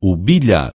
o bilhar.